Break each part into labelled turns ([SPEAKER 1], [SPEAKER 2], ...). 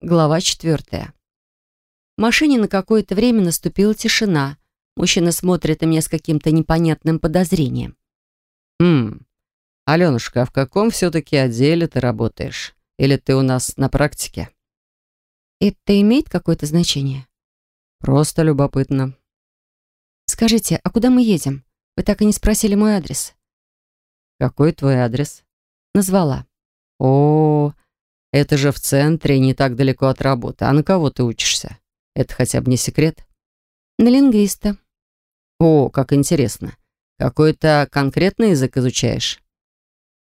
[SPEAKER 1] Глава четвертая. В машине на какое-то время наступила тишина. Мужчина смотрит на меня с каким-то непонятным подозрением.
[SPEAKER 2] «Хм, Аленушка, а в каком все-таки отделе ты работаешь? Или ты у нас на практике?»
[SPEAKER 1] «Это имеет какое-то значение?»
[SPEAKER 2] «Просто любопытно».
[SPEAKER 1] «Скажите, а куда мы едем? Вы так и не спросили мой адрес».
[SPEAKER 2] «Какой твой адрес?»
[SPEAKER 1] Назвала.
[SPEAKER 2] «О, это же в центре, не так далеко от работы. А на кого ты учишься? Это хотя бы не секрет?»
[SPEAKER 1] «На лингвиста».
[SPEAKER 2] «О, как интересно. Какой-то конкретный язык изучаешь?»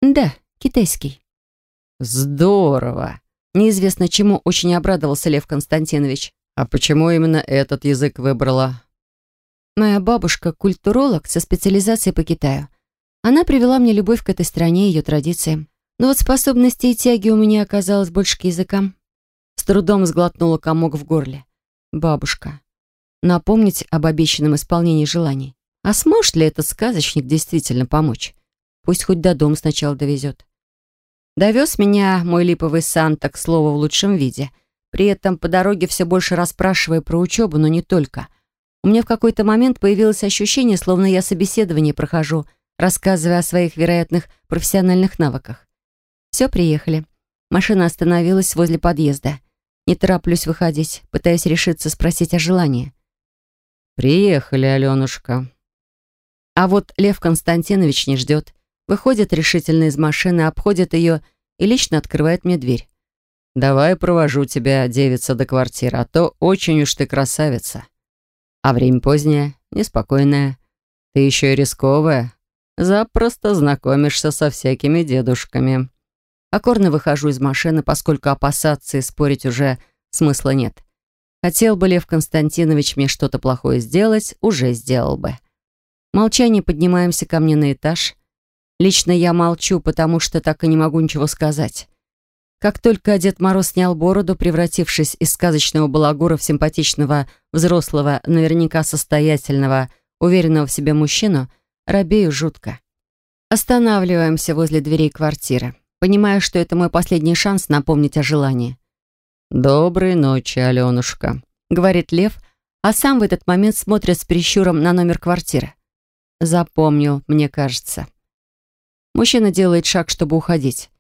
[SPEAKER 1] «Да, китайский».
[SPEAKER 2] «Здорово!»
[SPEAKER 1] Неизвестно чему очень обрадовался Лев Константинович.
[SPEAKER 2] «А почему именно этот язык выбрала?»
[SPEAKER 1] Моя бабушка – культуролог со специализацией по Китаю. Она привела мне любовь к этой стране и ее традициям. Но вот способности и тяги у меня оказалось больше к языкам. С трудом сглотнула комок в горле. Бабушка. Напомнить об обещанном исполнении желаний. А сможет ли этот сказочник действительно помочь? Пусть хоть до дома сначала довезет. Довез меня мой липовый Санта, к слову, в лучшем виде. При этом по дороге все больше расспрашивая про учебу, но не только. У меня в какой-то момент появилось ощущение, словно я собеседование прохожу, рассказывая о своих вероятных профессиональных навыках. Все, приехали. Машина остановилась возле подъезда. Не тороплюсь выходить, пытаясь решиться спросить о желании.
[SPEAKER 2] «Приехали, Аленушка».
[SPEAKER 1] А вот Лев Константинович не ждет. Выходит решительно из машины, обходит ее и лично открывает мне дверь.
[SPEAKER 2] «Давай провожу тебя, девица, до квартиры, а то очень уж ты красавица. А время позднее, неспокойное. Ты еще и рисковая. Запросто знакомишься со всякими дедушками».
[SPEAKER 1] Покорно выхожу из машины, поскольку опасаться и спорить уже смысла нет. Хотел бы Лев Константинович мне что-то плохое сделать, уже сделал бы. Молчание поднимаемся ко мне на этаж. Лично я молчу, потому что так и не могу ничего сказать. Как только Дед Мороз снял бороду, превратившись из сказочного балагура в симпатичного, взрослого, наверняка состоятельного, уверенного в себе мужчину, робею жутко. Останавливаемся возле дверей квартиры понимая, что это мой последний шанс напомнить о желании.
[SPEAKER 2] «Доброй ночи, Аленушка», —
[SPEAKER 1] говорит Лев, а сам в этот момент смотрит с прищуром на номер квартиры. Запомнил, мне кажется. Мужчина делает шаг, чтобы уходить.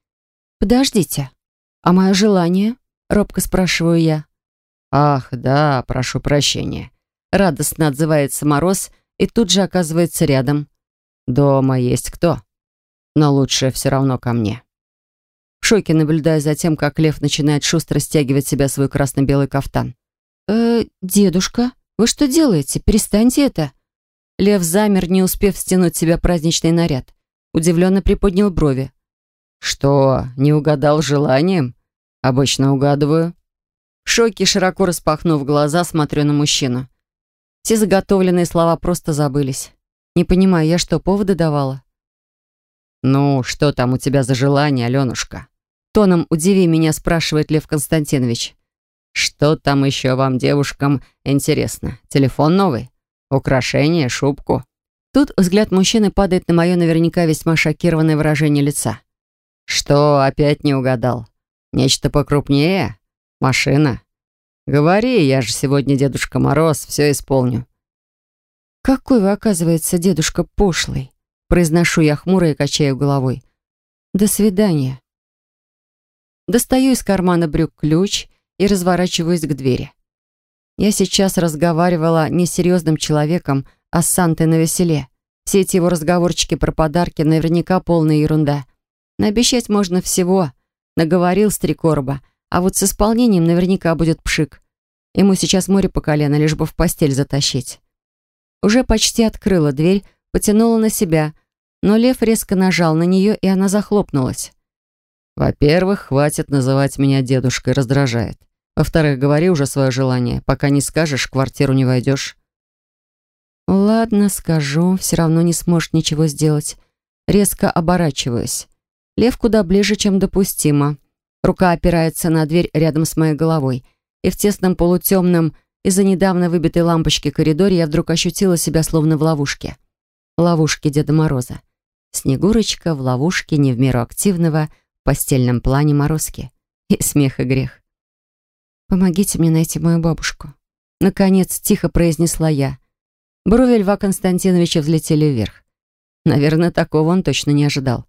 [SPEAKER 1] «Подождите, а мое желание?» — робко спрашиваю я.
[SPEAKER 2] «Ах, да, прошу прощения».
[SPEAKER 1] Радостно отзывается Мороз и тут же оказывается рядом.
[SPEAKER 2] «Дома есть кто? Но лучше все равно ко мне»
[SPEAKER 1] шоке наблюдая за тем, как лев начинает шустро стягивать себя свой красно-белый кафтан. «Э, дедушка, вы что делаете? Перестаньте это!» Лев замер, не успев стянуть себя праздничный наряд. Удивленно приподнял брови.
[SPEAKER 2] «Что, не угадал желанием? Обычно угадываю».
[SPEAKER 1] В шоке, широко распахнув глаза, смотрю на мужчину. Все заготовленные слова просто забылись. Не понимаю, я что, повода давала?
[SPEAKER 2] «Ну, что там у тебя за желание, Аленушка?»
[SPEAKER 1] Тоном «удиви меня», спрашивает Лев Константинович.
[SPEAKER 2] «Что там еще вам, девушкам, интересно? Телефон новый? Украшение, шубку?»
[SPEAKER 1] Тут взгляд мужчины падает на мое наверняка весьма шокированное выражение лица.
[SPEAKER 2] «Что, опять не угадал? Нечто покрупнее? Машина? Говори, я же сегодня Дедушка Мороз, все исполню».
[SPEAKER 1] «Какой вы, оказывается, дедушка пошлый?» Произношу я хмуро и качаю головой. «До свидания». Достаю из кармана брюк ключ и разворачиваюсь к двери. Я сейчас разговаривала не с серьезным человеком, а с Сантой на веселе. Все эти его разговорчики про подарки наверняка полная ерунда. Наобещать можно всего. Наговорил с три короба, а вот с исполнением наверняка будет пшик. Ему сейчас море по колено, лишь бы в постель затащить. Уже почти открыла дверь, потянула на себя, но лев резко нажал на нее, и она захлопнулась.
[SPEAKER 2] Во-первых, хватит называть меня дедушкой, раздражает. Во-вторых, говори уже свое желание. Пока не скажешь, в квартиру не войдешь.
[SPEAKER 1] Ладно, скажу. Все равно не сможет ничего сделать. Резко оборачиваюсь. Лев куда ближе, чем допустимо. Рука опирается на дверь рядом с моей головой. И в тесном полутемном, из-за недавно выбитой лампочки коридоре я вдруг ощутила себя словно в ловушке. Ловушке Деда Мороза. Снегурочка в ловушке не в меру активного, постельном плане морозки. И смех и грех. Помогите мне найти мою бабушку. Наконец, тихо произнесла я. Брови Льва Константиновича взлетели вверх. Наверное, такого он точно не ожидал.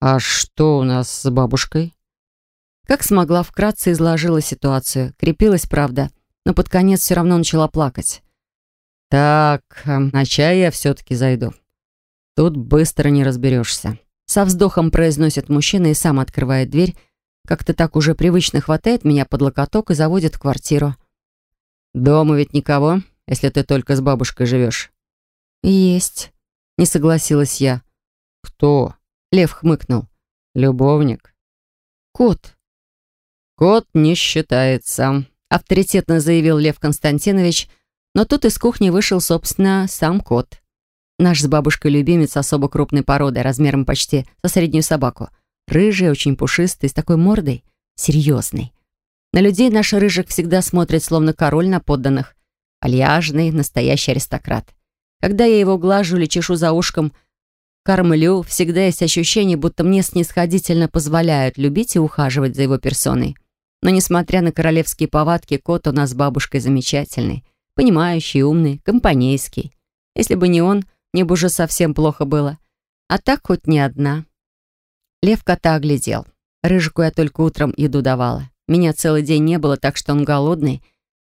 [SPEAKER 2] «А что у нас с бабушкой?»
[SPEAKER 1] Как смогла, вкратце изложила ситуацию. Крепилась, правда, но под конец все равно начала плакать.
[SPEAKER 2] «Так, эм, на чай я все-таки зайду. Тут быстро не разберешься».
[SPEAKER 1] Со вздохом произносит мужчина и сам открывает дверь. Как-то так уже привычно хватает меня под локоток и заводит в квартиру.
[SPEAKER 2] «Дома ведь никого, если ты только с бабушкой живешь?»
[SPEAKER 1] «Есть», — не согласилась я.
[SPEAKER 2] «Кто?»
[SPEAKER 1] — Лев хмыкнул.
[SPEAKER 2] «Любовник».
[SPEAKER 1] «Кот».
[SPEAKER 2] «Кот не считается», —
[SPEAKER 1] авторитетно заявил Лев Константинович, но тут из кухни вышел, собственно, сам кот. Наш с бабушкой любимец особо крупной породы, размером почти со среднюю собаку. Рыжий, очень пушистый, с такой мордой. Серьезный. На людей наш Рыжик всегда смотрит, словно король на подданных. Альяжный, настоящий аристократ. Когда я его глажу или чешу за ушком, кормлю, всегда есть ощущение, будто мне снисходительно позволяют любить и ухаживать за его персоной. Но несмотря на королевские повадки, кот у нас с бабушкой замечательный, понимающий, умный, компанейский. Если бы не он, мне бы уже совсем плохо было. А так хоть не одна. Лев кота оглядел. Рыжику я только утром еду давала. Меня целый день не было, так что он голодный.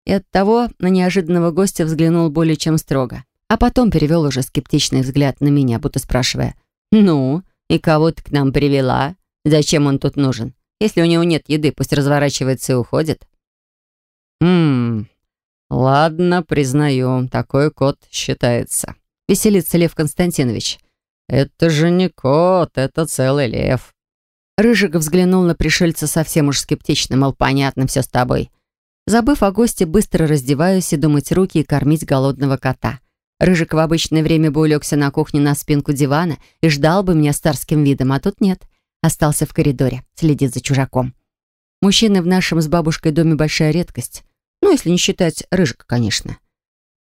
[SPEAKER 1] И оттого на неожиданного гостя взглянул более чем строго. А потом перевел уже скептичный взгляд на меня, будто спрашивая, «Ну, и кого ты к нам привела? Зачем он тут нужен? Если у него нет еды, пусть разворачивается и уходит».
[SPEAKER 2] «Ммм, ладно, признаю, такой кот считается», —
[SPEAKER 1] веселится Лев Константинович.
[SPEAKER 2] «Это же не кот, это целый лев».
[SPEAKER 1] Рыжик взглянул на пришельца совсем уж скептично, мол, понятно, все с тобой. Забыв о госте, быстро раздеваюсь и думать руки и кормить голодного кота. Рыжик в обычное время бы улегся на кухне на спинку дивана и ждал бы меня старским видом, а тут нет. Остался в коридоре, следит за чужаком. Мужчины в нашем с бабушкой доме большая редкость. Ну, если не считать Рыжика, конечно.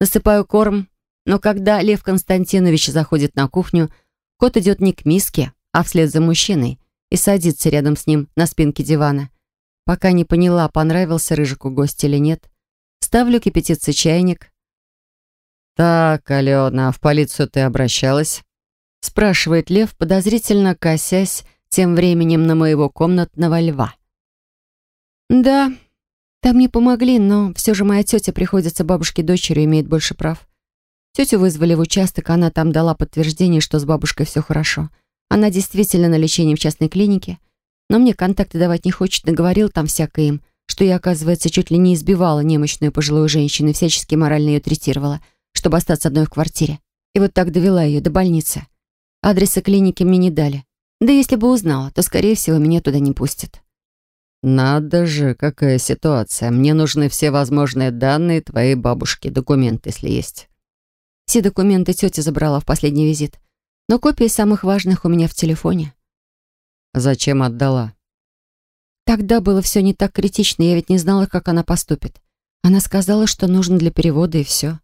[SPEAKER 1] Насыпаю корм, но когда Лев Константинович заходит на кухню, кот идет не к миске, а вслед за мужчиной и садится рядом с ним на спинке дивана. Пока не поняла, понравился Рыжику гость или нет. Ставлю кипятиться чайник.
[SPEAKER 2] «Так, Алена, в полицию ты обращалась?»
[SPEAKER 1] спрашивает Лев, подозрительно косясь тем временем на моего комнатного льва. «Да, там не помогли, но все же моя тетя приходится бабушке дочерью и имеет больше прав. Тетю вызвали в участок, она там дала подтверждение, что с бабушкой все хорошо. Она действительно на лечении в частной клинике, но мне контакты давать не хочет, наговорил там всякое им, что я, оказывается, чуть ли не избивала немощную пожилую женщину и всячески морально ее третировала, чтобы остаться одной в квартире. И вот так довела ее до больницы. Адреса клиники мне не дали. Да если бы узнала, то, скорее всего, меня туда не пустят.
[SPEAKER 2] «Надо же, какая ситуация. Мне нужны все возможные данные твоей бабушки, документы, если есть».
[SPEAKER 1] Все документы тетя забрала в последний визит но копии самых важных у меня в телефоне.
[SPEAKER 2] Зачем отдала?
[SPEAKER 1] Тогда было все не так критично, я ведь не знала, как она поступит. Она сказала, что нужно для перевода, и все.